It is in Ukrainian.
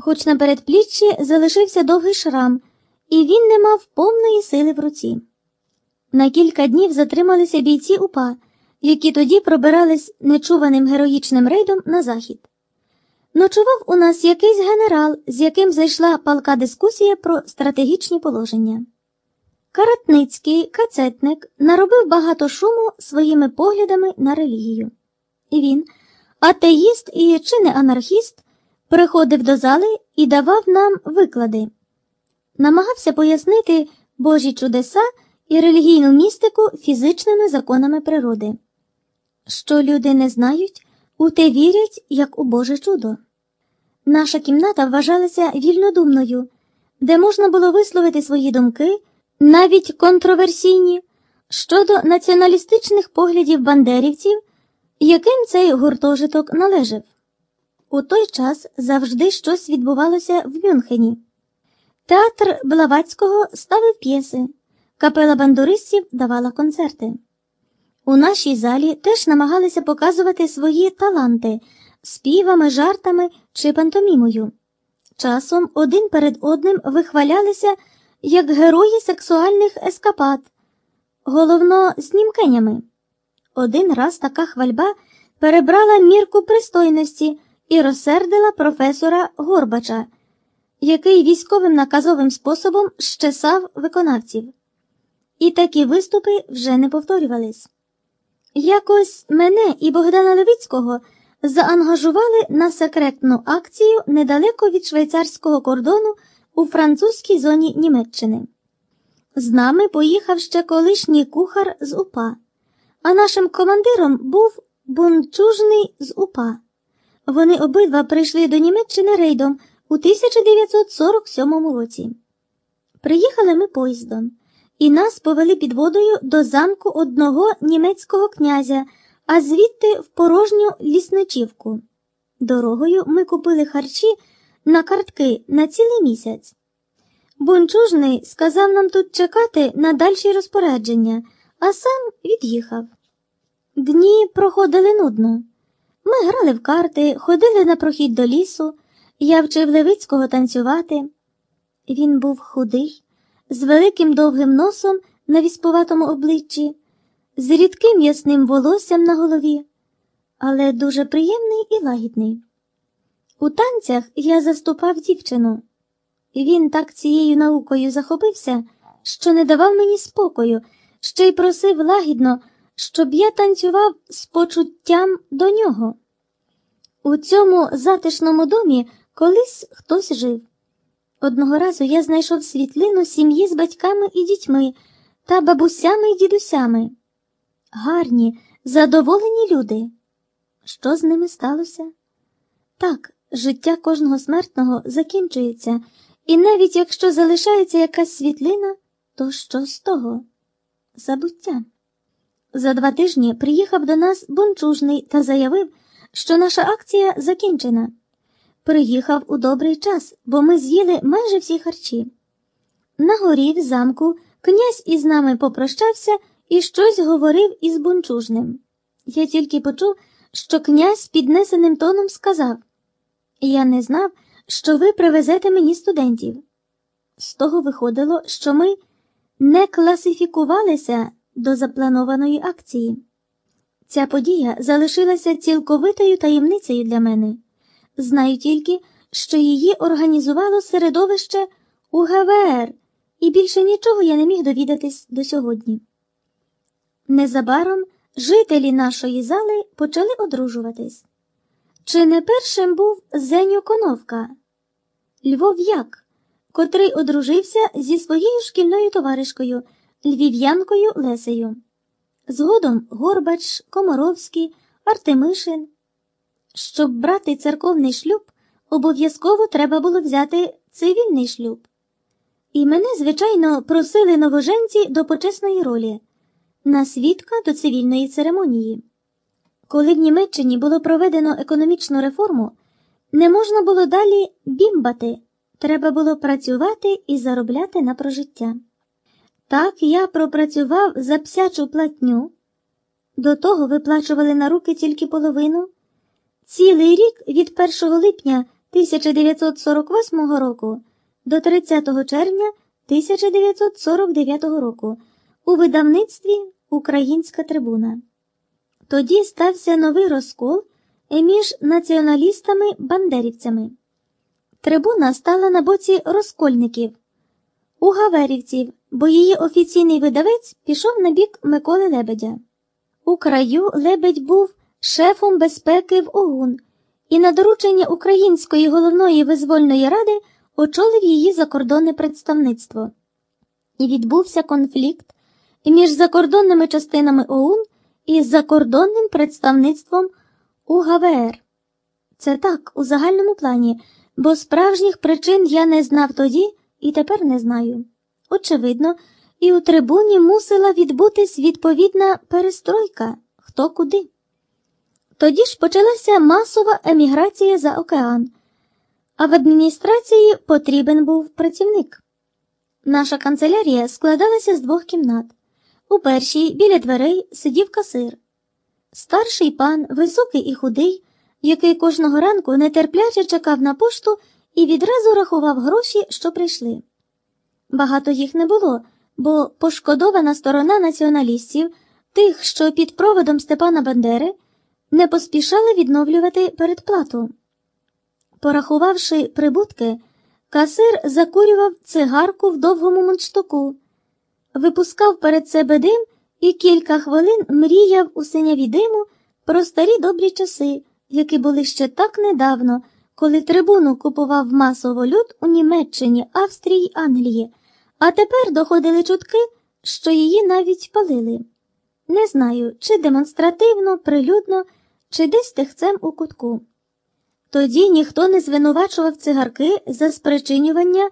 хоч на передпліччі залишився довгий шрам, і він не мав повної сили в руці. На кілька днів затрималися бійці УПА, які тоді пробирались нечуваним героїчним рейдом на захід. Ночував у нас якийсь генерал, з яким зайшла палка дискусія про стратегічні положення. Каратницький кацетник наробив багато шуму своїми поглядами на релігію. І він, атеїст і чи не анархіст, приходив до зали і давав нам виклади, намагався пояснити Божі чудеса і релігійну містику фізичними законами природи. Що люди не знають, у те вірять, як у Боже чудо. Наша кімната вважалася вільнодумною, де можна було висловити свої думки, навіть контроверсійні, щодо націоналістичних поглядів бандерівців, яким цей гуртожиток належав. У той час завжди щось відбувалося в Мюнхені. Театр Блавацького ставив п'єси, капела бандуристів давала концерти. У нашій залі теж намагалися показувати свої таланти співами, жартами чи пантомімою. Часом один перед одним вихвалялися як герої сексуальних ескапад, головно знімкенями. Один раз така хвальба перебрала мірку пристойності і розсердила професора Горбача, який військовим наказовим способом щесав виконавців. І такі виступи вже не повторювались. Якось мене і Богдана Левицького заангажували на секретну акцію недалеко від швейцарського кордону у французькій зоні Німеччини. З нами поїхав ще колишній кухар з УПА, а нашим командиром був бунчужний з УПА. Вони обидва прийшли до Німеччини рейдом у 1947 році. Приїхали ми поїздом, і нас повели під водою до замку одного німецького князя, а звідти в порожню лісничівку. Дорогою ми купили харчі на картки на цілий місяць. Бунчужний сказав нам тут чекати на дальші розпорядження, а сам від'їхав. Дні проходили нудно. Ми грали в карти, ходили на прохід до лісу, я вчив Левицького танцювати. Він був худий, з великим довгим носом на віспуватому обличчі, з рідким ясним волоссям на голові, але дуже приємний і лагідний. У танцях я заступав дівчину. Він так цією наукою захопився, що не давав мені спокою, ще й просив лагідно, щоб я танцював з почуттям до нього. У цьому затишному домі колись хтось жив. Одного разу я знайшов світлину сім'ї з батьками і дітьми та бабусями і дідусями. Гарні, задоволені люди. Що з ними сталося? Так, життя кожного смертного закінчується, і навіть якщо залишається якась світлина, то що з того? Забуття. За два тижні приїхав до нас бунчужний та заявив, що наша акція закінчена. Приїхав у добрий час, бо ми з'їли майже всі харчі. На горі в замку князь із нами попрощався і щось говорив із бунчужним. Я тільки почув, що князь піднесеним тоном сказав Я не знав, що ви привезете мені студентів. З того виходило, що ми не класифікувалися до запланованої акції. Ця подія залишилася цілковитою таємницею для мене. Знаю тільки, що її організувало середовище УГВР, і більше нічого я не міг довідатись до сьогодні. Незабаром жителі нашої зали почали одружуватись. Чи не першим був Зеню Коновка, Львов'як, котрий одружився зі своєю шкільною товаришкою Львів'янкою Лесею. Згодом Горбач, Комаровський, Артемишин. Щоб брати церковний шлюб, обов'язково треба було взяти цивільний шлюб. І мене, звичайно, просили новоженці до почесної ролі, на свідка до цивільної церемонії. Коли в Німеччині було проведено економічну реформу, не можна було далі бімбати, треба було працювати і заробляти на прожиття. Так я пропрацював за псячу платню, до того виплачували на руки тільки половину. Цілий рік від 1 липня 1948 року до 30 червня 1949 року у видавництві Українська трибуна. Тоді стався новий розкол між націоналістами-бандерівцями. Трибуна стала на боці розкольників, угаверівців, бо її офіційний видавець пішов на бік Миколи Лебедя. У краю Лебедь був шефом безпеки в ОУН і на доручення Української головної визвольної ради очолив її закордонне представництво. І відбувся конфлікт між закордонними частинами ОУН і закордонним представництвом УГВР. Це так, у загальному плані, бо справжніх причин я не знав тоді і тепер не знаю. Очевидно, і у трибуні мусила відбутись відповідна перестройка хто куди. Тоді ж почалася масова еміграція за океан, а в адміністрації потрібен був працівник. Наша канцелярія складалася з двох кімнат. У першій біля дверей сидів касир. Старший пан, високий і худий, який кожного ранку нетерпляче чекав на пошту і відразу рахував гроші, що прийшли. Багато їх не було, бо пошкодована сторона націоналістів, тих, що під проводом Степана Бандери, не поспішали відновлювати передплату. Порахувавши прибутки, касир закурював цигарку в довгому мундштуку, випускав перед себе дим і кілька хвилин мріяв у синяві диму про старі добрі часи, які були ще так недавно, коли трибуну купував масово люд у Німеччині, Австрії й Англії, а тепер доходили чутки, що її навіть палили. Не знаю, чи демонстративно, прилюдно, чи десь тихцем у кутку. Тоді ніхто не звинувачував цигарки за спричинювання